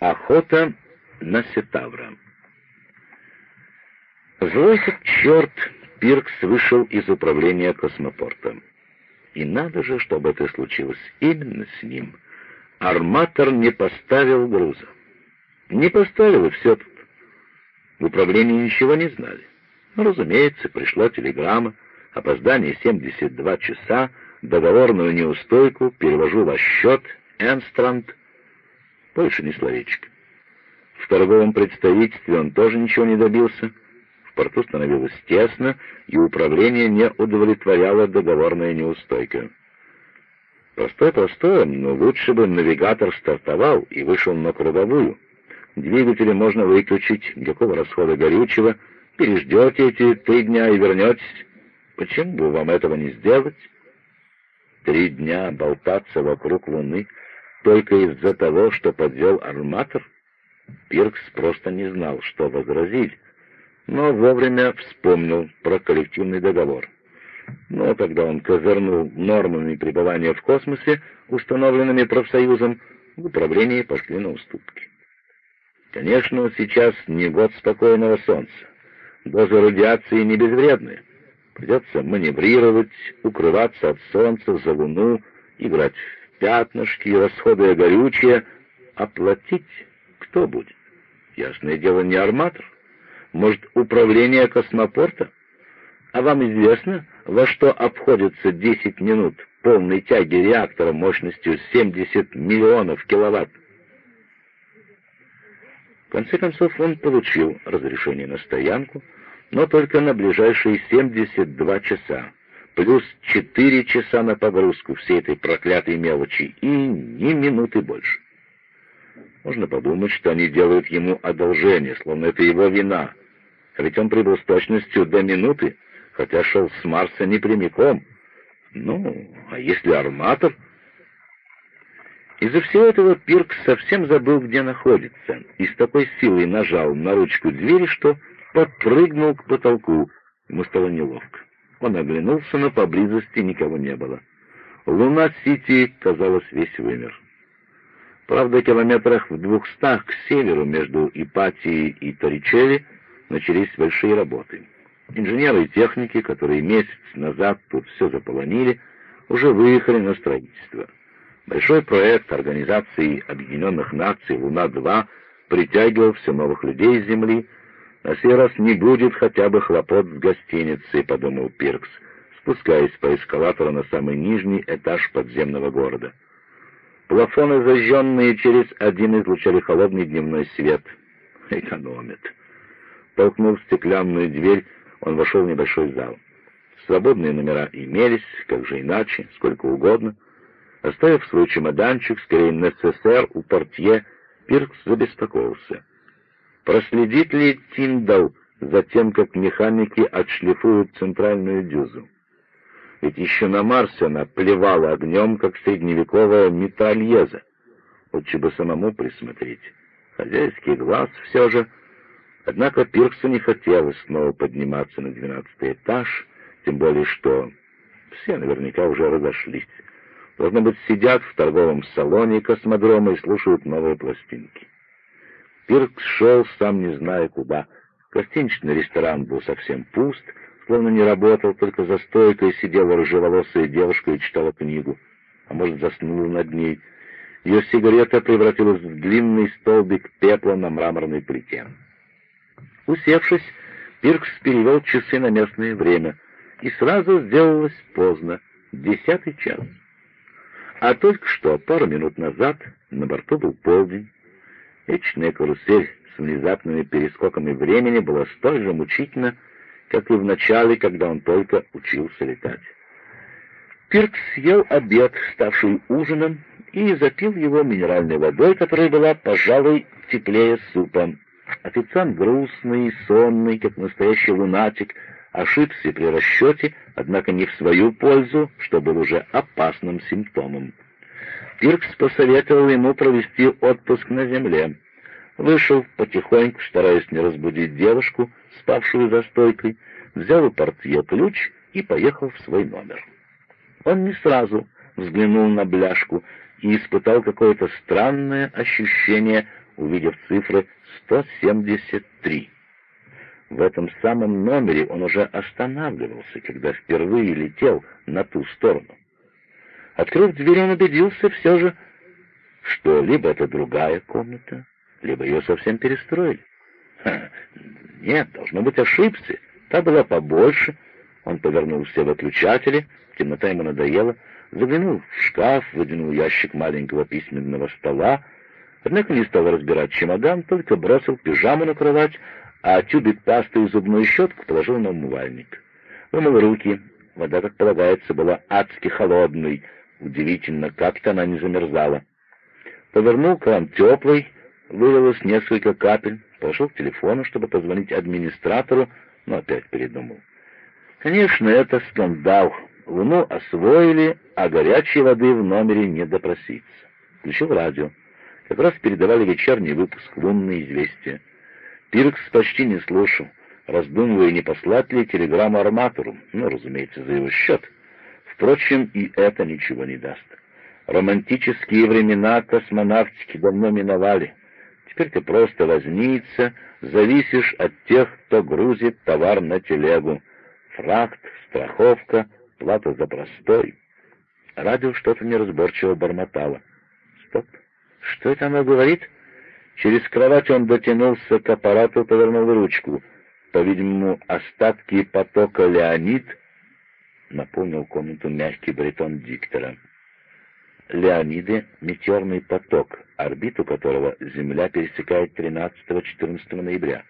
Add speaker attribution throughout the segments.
Speaker 1: Охота на Сетавра. Злой как черт, Пиркс вышел из управления космопорта. И надо же, чтобы это случилось именно с ним. Арматор не поставил груза. Не поставил, и все тут. В управлении ничего не знали. Ну, разумеется, пришла телеграмма, опоздание 72 часа, договорную неустойку, перевожу ваш счет, Энстранд. Больше ни словечко. В торговом представительстве он тоже ничего не добился. В порту становилось тесно, и управление не удовлетворяло договорная неустойка. Простой-простой, но лучше бы навигатор стартовал и вышел на круговую. Двигатели можно выключить, никакого расхода горючего. Переждете эти три дня и вернетесь. Почему бы вам этого не сделать? Три дня болтаться вокруг Луны только из-за того, что подвел арматор? Пиркс просто не знал, что возразить, но вовремя вспомнил про коллективный договор. Но тогда он козырнул нормами пребывания в космосе, установленными профсоюзом, в управлении пошли на уступки. Конечно, сейчас не год спокойного солнца. Дозы радиации не безвредны. Придется маневрировать, укрываться от солнца за луну, играть в пятнышки, расходуя горючее. Оплатить кто будет? Ясное дело, не арматор. Может, управление космопорта? А вам известно, во что обходится 10 минут полной тяги реактора мощностью 70 миллионов киловатт? В конце концов, он получил разрешение на стоянку, но только на ближайшие 72 часа, плюс 4 часа на погрузку всей этой проклятой мелочи и ни минуты больше. Можно подумать, что они делают ему одолжение, словно это его вина. А ведь он прибыл с точностью до минуты, хотя шел с Марса не прямиком. Ну, а если арматор? Из-за всего этого Пиркс совсем забыл, где находится, и с такой силой нажал на ручку двери, что подпрыгнул к потолку. Ему стало неловко. Он оглянулся, но поблизости никого не было. Луна-Сити, казалось, весь вымер. Правда, километрах в двухстах к северу между Ипатией и Торричелли начались большие работы. Инженеры и техники, которые месяц назад тут все заполонили, уже выехали на строительство. Большой проект Организации Объединенных Наций «Луна-2» притягивал все новых людей с Земли. На сей раз не будет хотя бы хлопот с гостиницей, подумал Пиркс, спускаясь по эскалатору на самый нижний этаж подземного города. Плафоны, зажженные через один, излучали холодный дневной свет. Экономит. Толкнув стеклянную дверь, он вошел в небольшой зал. Свободные номера имелись, как же иначе, сколько угодно — Оставив свой чемоданчик, скорее НССР, у портье, Пиркс забеспокоился. Проследит ли Тиндал за тем, как механики отшлифуют центральную дюзу? Ведь еще на Марсе она плевала огнем, как средневековая метальеза. Лучше бы самому присмотреть. Хозяйский глаз все же. Однако Пирксу не хотелось снова подниматься на двенадцатый этаж, тем более что все наверняка уже разошлись. Должно быть, сидят в торговом салоне космодрома и слушают новые пластинки. Пиркс шел, сам не зная куда. Гостиничный ресторан был совсем пуст, словно не работал, только за стойкой сидела рыжеволосая девушка и читала книгу. А может, заснула над ней. Ее сигарета превратилась в длинный столбик пепла на мраморной плите. Усевшись, Пиркс перевел часы на местное время, и сразу сделалось поздно, десятый час. А только что, пару минут назад, на борту был полдень. Вечная карусель с внезапными перескоками времени была столь же мучительна, как и в начале, когда он только учился летать. Пиркс съел обед, ставший ужином, и запил его минеральной водой, которая была, пожалуй, теплее супа. Официант грустный, сонный, как настоящий лунатик, ошибся при расчете, однако не в свою пользу, что был уже опасным симптомом. Пиркс посоветовал ему провести отпуск на земле. Вышел потихоньку, стараясь не разбудить девушку, спавшую за стойкой, взял у портье ключ и поехал в свой номер. Он не сразу взглянул на бляшку и испытал какое-то странное ощущение увидев цифры 173. В этом самом номере он уже останавливался, когда впервые летел на ту сторону. Открыв дверь, он убедился все же, что либо это другая комната, либо ее совсем перестроили. Ха, нет, должно быть, ошибся. Та была побольше. Он повернул все выключатели, темнота ему надоела, заглянул в шкаф, выдвинул ящик маленького письменного стола, однако не стал разбирать чемодан, только бросил пижаму на кровать, а тюбик пасты и зубную щетку положил на умывальник. Вымыл руки. Вода, как полагается, была адски холодной. Удивительно, как-то она не замерзала. Повернул кран теплый, вылилось несколько капель, пошел к телефону, чтобы позвонить администратору, но опять передумал. Конечно, это скандал. Луну освоили, а горячей воды в номере не допроситься. Включил радио. Как раз передавали вечерний выпуск «Лунные известия». Пиркс почти не слушал, раздумывая, не послать ли телеграмму арматору, ну, разумеется, за его счет. Впрочем, и это ничего не даст. Романтические времена космонавтики давно миновали. Теперь ты просто возница, зависишь от тех, кто грузит товар на телегу. Фракт, страховка, плата за простой. Радио что-то неразборчиво бормотало. Стоп. Что это оно говорит? Через кровать он дотянулся к аппарату, повернул ручку. По-видимому, остатки потока «Леонид» наполнил комнату мягкий баритон диктора. Леониды — метеорный поток, орбиту которого Земля пересекает 13-14 ноября.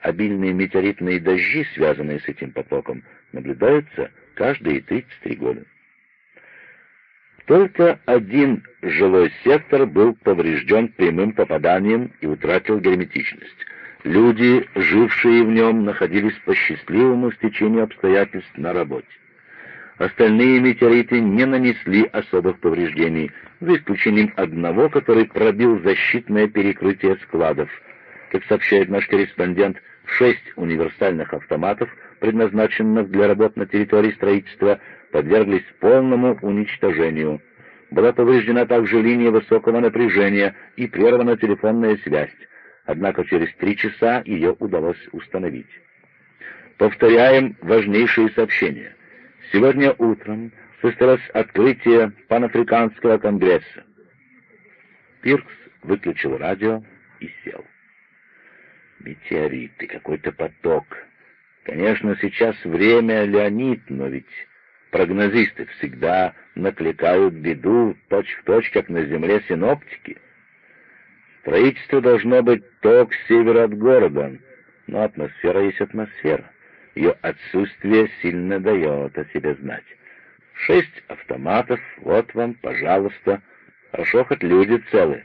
Speaker 1: Обильные метеоритные дожди, связанные с этим потоком, наблюдаются каждые 33 года. Только один жилой сектор был поврежден прямым попаданием и утратил герметичность. Люди, жившие в нем, находились по счастливому стечению обстоятельств на работе. Остальные метеориты не нанесли особых повреждений, за исключением одного, который пробил защитное перекрытие складов. Как сообщает наш корреспондент, шесть универсальных автоматов, предназначенных для работ на территории строительства, подверглись полному уничтожению. Была повреждена также линия высокого напряжения и прервана телефонная связь, однако через три часа ее удалось установить. Повторяем важнейшие сообщения. Сегодня утром состоялось открытие Панафриканского конгресса. Пиркс выключил радио и сел. Метеориты, какой-то поток. Конечно, сейчас время, Леонид, но ведь Прогнозисты всегда накликают беду точь-в-точь, точь, как на земле синоптики. Строительство должно быть то к северу от города, но атмосфера есть атмосфера. Ее отсутствие сильно дает о себе знать. Шесть автоматов, вот вам, пожалуйста. Хорошо, хоть люди целы.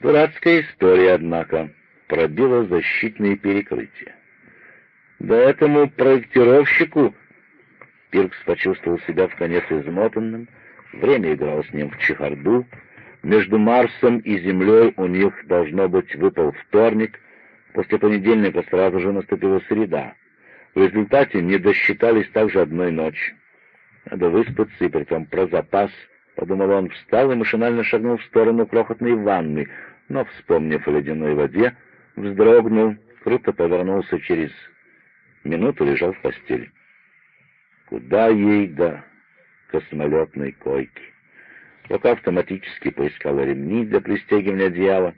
Speaker 1: Дурацкая история, однако, пробила защитные перекрытия. Да этому проектировщику Пиркс почувствовал себя в конец измотанным, время играло с ним в чехарду, между Марсом и Землей у них, должно быть, выпал вторник, после понедельника сразу же наступила среда. В результате не досчитались также одной ночи. Надо выспаться, и притом про запас, — подумал он, встал и машинально шагнул в сторону крохотной ванны, но, вспомнив о ледяной воде, вздрогнул, круто повернулся через минуту, лежал в постели. Куда ей до космолетной койки? Рука автоматически поискала ремни для пристегивания одеяла.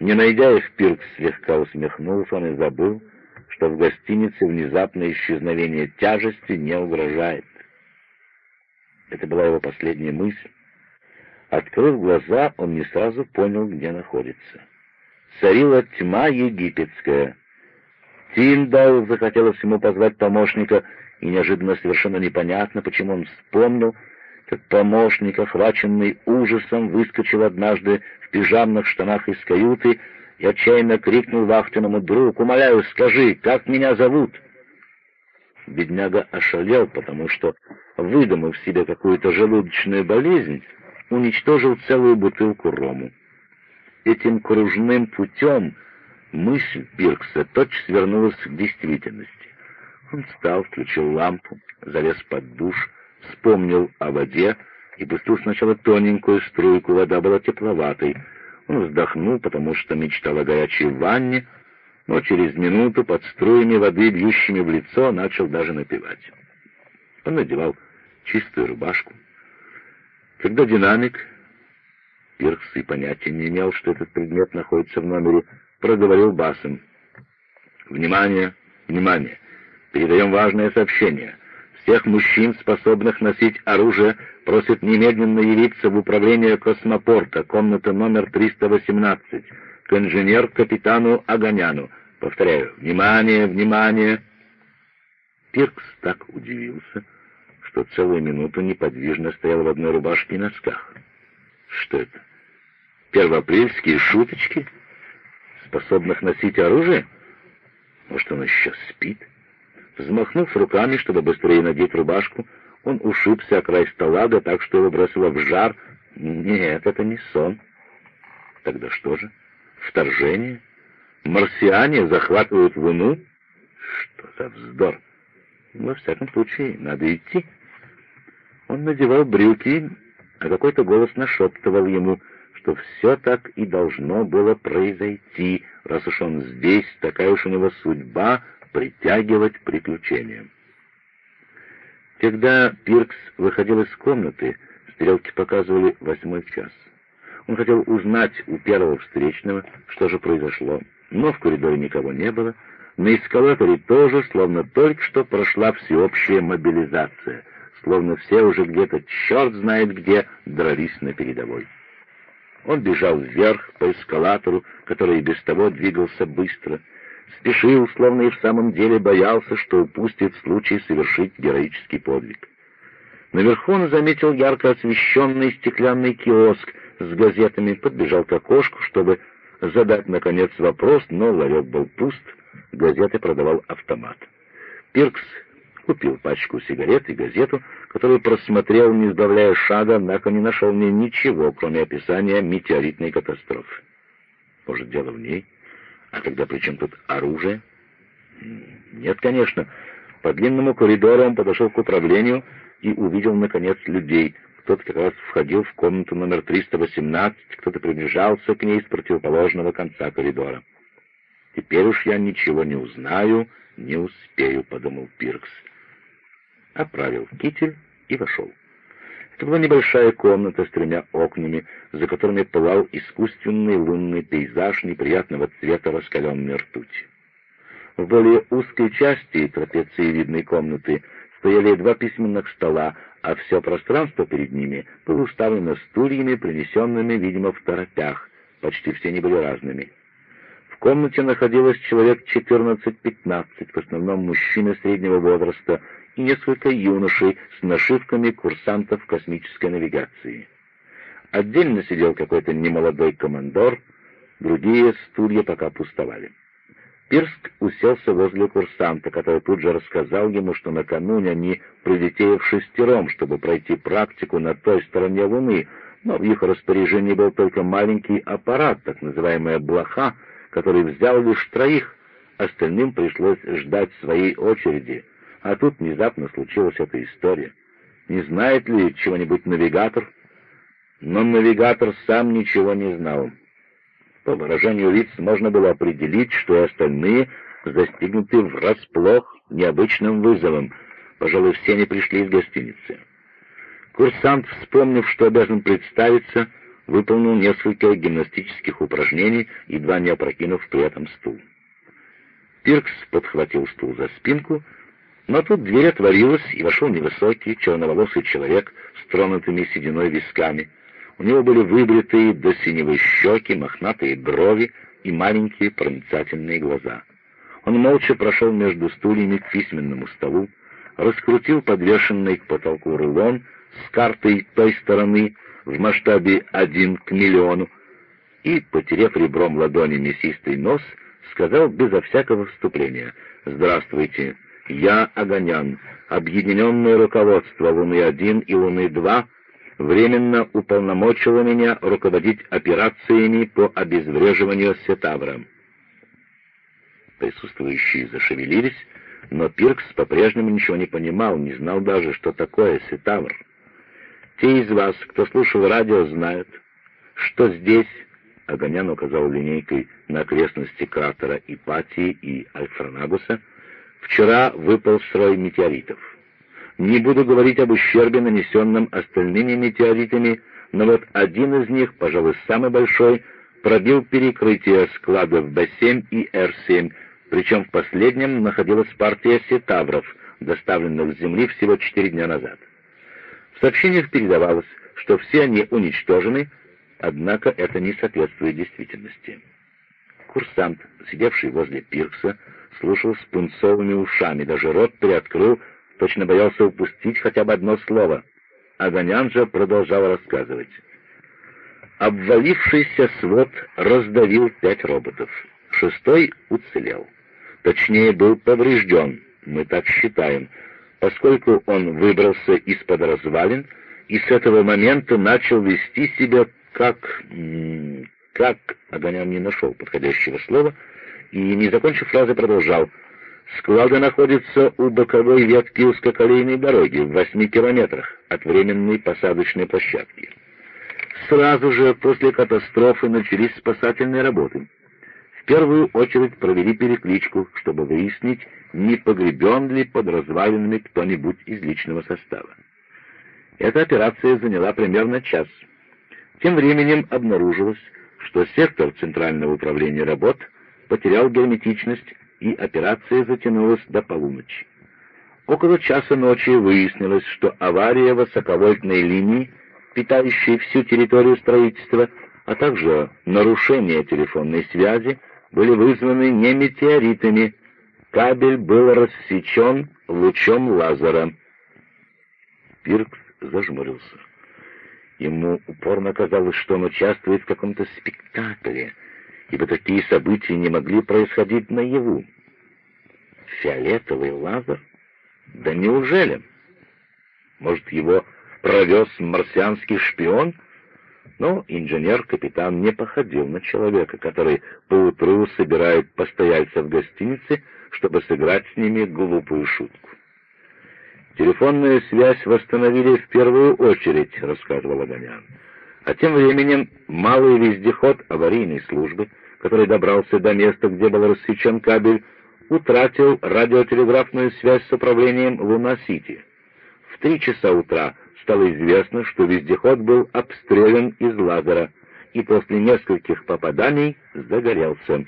Speaker 1: Не найдя их, Пирк слегка усмехнулся, он и забыл, что в гостинице внезапное исчезновение тяжести не угрожает. Это была его последняя мысль. Открыв глаза, он не сразу понял, где находится. Царила тьма египетская. Тиндал захотелось ему позвать помощника — и неожиданно совершенно непонятно, почему он вспомнил, как помощник, охваченный ужасом, выскочил однажды в пижамных штанах из каюты и отчаянно крикнул вахтенному «Друг, умоляю, скажи, как меня зовут?» Бедняга ошалел, потому что, выдумав себе какую-то желудочную болезнь, уничтожил целую бутылку рому. Этим кружным путем мысль Пиркса точно свернулась к действительности. Он встал, включил лампу, залез под душ, вспомнил о воде и пустил сначала тоненькую струйку, вода была тепловатой. Он вздохнул, потому что мечтал о горячей ванне, но через минуту под струями воды, бьющими в лицо, начал даже напевать. Он надевал чистую рубашку. Когда динамик, Пиркс и понятия не имел, что этот предмет находится в номере, проговорил басом. «Внимание! Внимание! Передаем важное сообщение. Всех мужчин, способных носить оружие, просят немедленно явиться в управление космопорта, комната номер 318, к инженер-капитану Аганяну. Повторяю, внимание, внимание!» Пиркс так удивился, что целую минуту неподвижно стоял в одной рубашке и носках. Что это? Первоапрельские шуточки? Способных носить оружие? Может, он еще спит? Взмахнув руками, чтобы быстрее надеть рубашку, он ушибся о край стола, да так, что его бросило в жар. Нет, это не сон. Тогда что же? Вторжение? Марсиане захватывают Луну? Что за вздор? Во всяком случае, надо идти. Он надевал брюки, а какой-то голос нашептывал ему, что все так и должно было произойти, раз уж он здесь, такая уж у него судьба притягивать приключения. Когда Пиркс выходил из комнаты, стрелки показывали восьмой час. Он хотел узнать у первого встречного, что же произошло, но в коридоре никого не было, на эскалаторе тоже, словно только что прошла всеобщая мобилизация — словно все уже где-то, черт знает где, дрались на передовой. Он бежал вверх по эскалатору, который и без того двигался быстро, спешил, словно и в самом деле боялся, что упустит случай совершить героический подвиг. Наверху он заметил ярко освещенный стеклянный киоск с газетами, подбежал к окошку, чтобы задать, наконец, вопрос, но ларек был пуст, газеты продавал автомат. Пиркс купил пачку сигарет и газету, которую просмотрел, не сбавляя шага, однако не нашел в ней ничего, кроме описания метеоритной катастрофы. Может, дело в ней? А тогда при чем тут оружие? Нет, конечно. По длинному коридору он подошел к управлению и увидел, наконец, людей. Кто-то как раз входил в комнату номер 318, кто-то приближался к ней с противоположного конца коридора. «Теперь уж я ничего не узнаю, не успею», — подумал Пиркс оправил китель и вошел. Это была небольшая комната с тремя окнами, за которыми пылал искусственный лунный пейзаж неприятного цвета раскаленной ртути. В более узкой части трапециевидной комнаты стояли два письменных стола, а все пространство перед ними было уставлено стульями, принесенными, видимо, в торопях. Почти все они были разными. В комнате находилось человек 14-15, в основном мужчины среднего возраста, и несколько юношей с нашивками курсантов космической навигации. Отдельно сидел какой-то немолодой командор, другие стулья пока пустовали. Пирск уселся возле курсанта, который тут же рассказал ему, что накануне они прилетели в шестером, чтобы пройти практику на той стороне Луны, но в их распоряжении был только маленький аппарат, так называемая блоха, который взял лишь троих, остальным пришлось ждать своей очереди — а тут внезапно случилась эта история. Не знает ли чего-нибудь навигатор? Но навигатор сам ничего не знал. По выражению лиц можно было определить, что и остальные застигнуты врасплох необычным вызовом. Пожалуй, все они пришли из гостиницы. Курсант, вспомнив, что обязан представиться, выполнил несколько гимнастических упражнений, едва не опрокинув при этом стул. Пиркс подхватил стул за спинку но тут дверь отворилась, и вошел невысокий, черноволосый человек с тронутыми сединой висками. У него были выбритые до синевой щеки, мохнатые брови и маленькие проницательные глаза. Он молча прошел между стульями к письменному столу, раскрутил подвешенный к потолку рулон с картой той стороны в масштабе один к миллиону и, потерев ребром ладони мясистый нос, сказал безо всякого вступления «Здравствуйте, я, Огонян, объединенное руководство Луны-1 и Луны-2 временно уполномочило меня руководить операциями по обезвреживанию Сетавра. Присутствующие зашевелились, но Пиркс по-прежнему ничего не понимал, не знал даже, что такое Сетавр. Те из вас, кто слушал радио, знают, что здесь, Огонян указал линейкой на окрестности кратера Ипатии и Альфранагуса, вчера выпал срой метеоритов. Не буду говорить об ущербе, нанесенном остальными метеоритами, но вот один из них, пожалуй, самый большой, пробил перекрытие складов Б-7 и Р-7, причем в последнем находилась партия сетавров, доставленных с Земли всего четыре дня назад. В сообщениях передавалось, что все они уничтожены, однако это не соответствует действительности. Курсант, сидевший возле Пиркса, слушал с пунцовыми ушами, даже рот приоткрыл, точно боялся упустить хотя бы одно слово. Огонян же продолжал рассказывать. Обвалившийся свод раздавил пять роботов. Шестой уцелел. Точнее, был поврежден, мы так считаем, поскольку он выбрался из-под развалин и с этого момента начал вести себя как... как... Огонян не нашел подходящего слова и, не закончив фразы, продолжал. Склады находятся у боковой ветки узкоколейной дороги в восьми километрах от временной посадочной площадки. Сразу же после катастрофы начались спасательные работы. В первую очередь провели перекличку, чтобы выяснить, не погребен ли под развалинами кто-нибудь из личного состава. Эта операция заняла примерно час. Тем временем обнаружилось, что сектор Центрального управления работ потерял герметичность, и операция затянулась до полуночи. Около часа ночи выяснилось, что авария высоковольтной линии, питающей всю территорию строительства, а также нарушение телефонной связи были вызваны не метеоритами, Кабель был рассечен лучом лазера. Пиркс зажмурился. Ему упорно казалось, что он участвует в каком-то спектакле, ибо такие события не могли происходить наяву. Фиолетовый лазер? Да неужели? Может, его провез марсианский шпион? Но инженер-капитан не походил на человека, который поутру собирает постояльцев гостинице, чтобы сыграть с ними глупую шутку. «Телефонную связь восстановили в первую очередь», — рассказывал Огонян. А тем временем малый вездеход аварийной службы, который добрался до места, где был рассечен кабель, утратил радиотелеграфную связь с управлением Луна-Сити. В три часа утра стало известно, что вездеход был обстрелян из лазера и после нескольких попаданий загорелся.